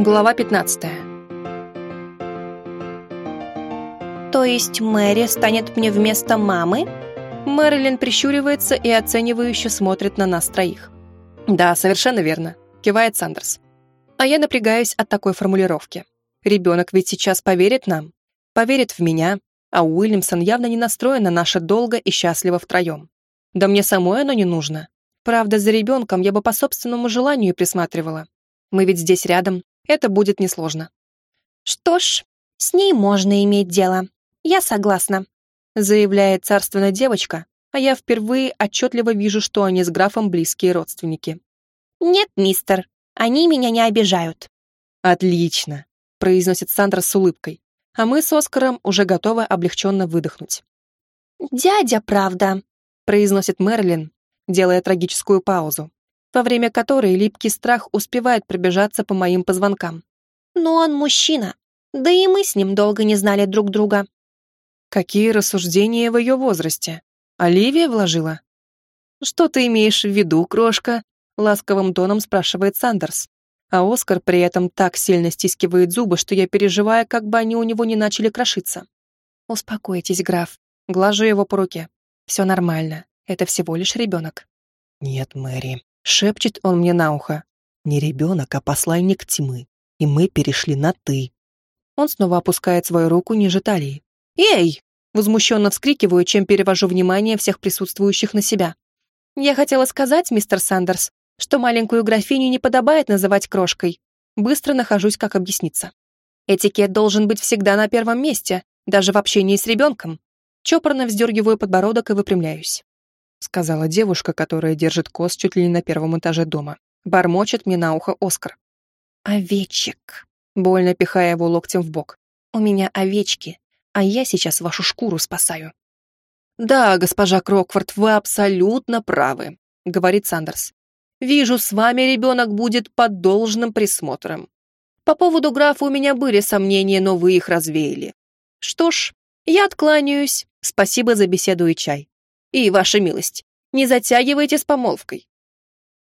Глава 15. То есть Мэри станет мне вместо мамы? Мэрилин прищуривается и оценивающе смотрит на нас троих. Да, совершенно верно, кивает Сандерс. А я напрягаюсь от такой формулировки. Ребенок ведь сейчас поверит нам, поверит в меня, а Уильямсон явно не настроен на наше долго и счастливо втроем. Да мне самой оно не нужно. Правда, за ребенком я бы по собственному желанию присматривала. Мы ведь здесь рядом, это будет несложно. Что ж, с ней можно иметь дело. Я согласна, заявляет царственная девочка, а я впервые отчетливо вижу, что они с графом близкие родственники. Нет, мистер, они меня не обижают. Отлично, произносит Сандра с улыбкой, а мы с Оскаром уже готовы облегченно выдохнуть. «Дядя, правда», — произносит Мерлин, делая трагическую паузу во время которой липкий страх успевает пробежаться по моим позвонкам. «Но он мужчина, да и мы с ним долго не знали друг друга». Какие рассуждения в ее возрасте? Оливия вложила? «Что ты имеешь в виду, крошка?» — ласковым тоном спрашивает Сандерс. А Оскар при этом так сильно стискивает зубы, что я переживаю, как бы они у него не начали крошиться. «Успокойтесь, граф. Глажу его по руке. Все нормально. Это всего лишь ребенок». «Нет, Мэри, Шепчет он мне на ухо. Не ребенок, а посланник тьмы. И мы перешли на «ты». Он снова опускает свою руку ниже талии. «Эй!» Возмущенно вскрикиваю, чем перевожу внимание всех присутствующих на себя. «Я хотела сказать, мистер Сандерс, что маленькую графиню не подобает называть крошкой. Быстро нахожусь, как объясниться. Этикет должен быть всегда на первом месте, даже в общении с ребенком. Чопорно вздергиваю подбородок и выпрямляюсь сказала девушка, которая держит коз чуть ли не на первом этаже дома. Бормочет мне на ухо Оскар. «Овечек», больно пихая его локтем в бок. «У меня овечки, а я сейчас вашу шкуру спасаю». «Да, госпожа Крокфорд, вы абсолютно правы», — говорит Сандерс. «Вижу, с вами ребенок будет под должным присмотром. По поводу графа у меня были сомнения, но вы их развеяли. Что ж, я откланяюсь. Спасибо за беседу и чай. И, ваша милость, не затягивайте с помолвкой.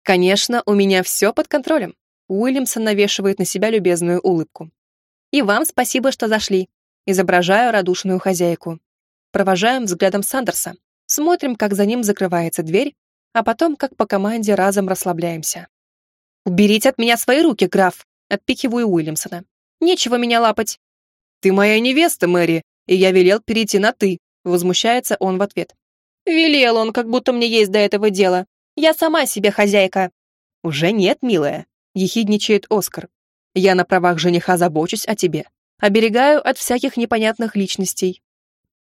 Конечно, у меня все под контролем. Уильямсон навешивает на себя любезную улыбку. И вам спасибо, что зашли. Изображаю радушную хозяйку. Провожаем взглядом Сандерса. Смотрим, как за ним закрывается дверь, а потом, как по команде, разом расслабляемся. «Уберите от меня свои руки, граф!» Отпихиваю Уильямсона. «Нечего меня лапать!» «Ты моя невеста, Мэри, и я велел перейти на «ты», возмущается он в ответ. Велел он, как будто мне есть до этого дело. Я сама себе хозяйка. Уже нет, милая, ехидничает Оскар. Я на правах жениха забочусь о тебе. Оберегаю от всяких непонятных личностей.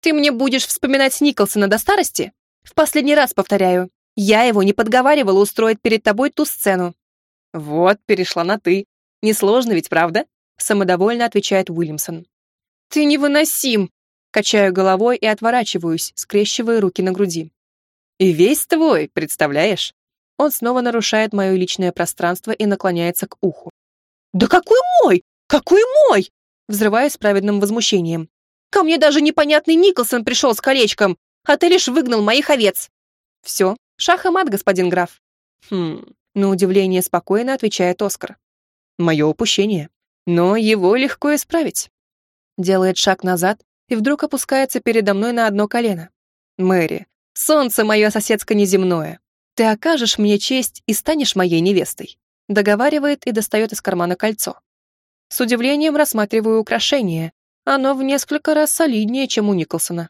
Ты мне будешь вспоминать Николсона до старости? В последний раз повторяю. Я его не подговаривала устроить перед тобой ту сцену. Вот, перешла на «ты». Несложно ведь, правда? Самодовольно отвечает Уильямсон. Ты невыносим, Качаю головой и отворачиваюсь, скрещивая руки на груди. «И весь твой, представляешь?» Он снова нарушает мое личное пространство и наклоняется к уху. «Да какой мой? Какой мой?» Взрываюсь праведным возмущением. «Ко мне даже непонятный Николсон пришел с колечком, а ты лишь выгнал моих овец». «Все, шах и мат, господин граф». «Хм...» На удивление спокойно отвечает Оскар. «Мое упущение. Но его легко исправить». Делает шаг назад, и вдруг опускается передо мной на одно колено. «Мэри, солнце мое соседско-неземное, ты окажешь мне честь и станешь моей невестой», договаривает и достает из кармана кольцо. С удивлением рассматриваю украшение. Оно в несколько раз солиднее, чем у Николсона.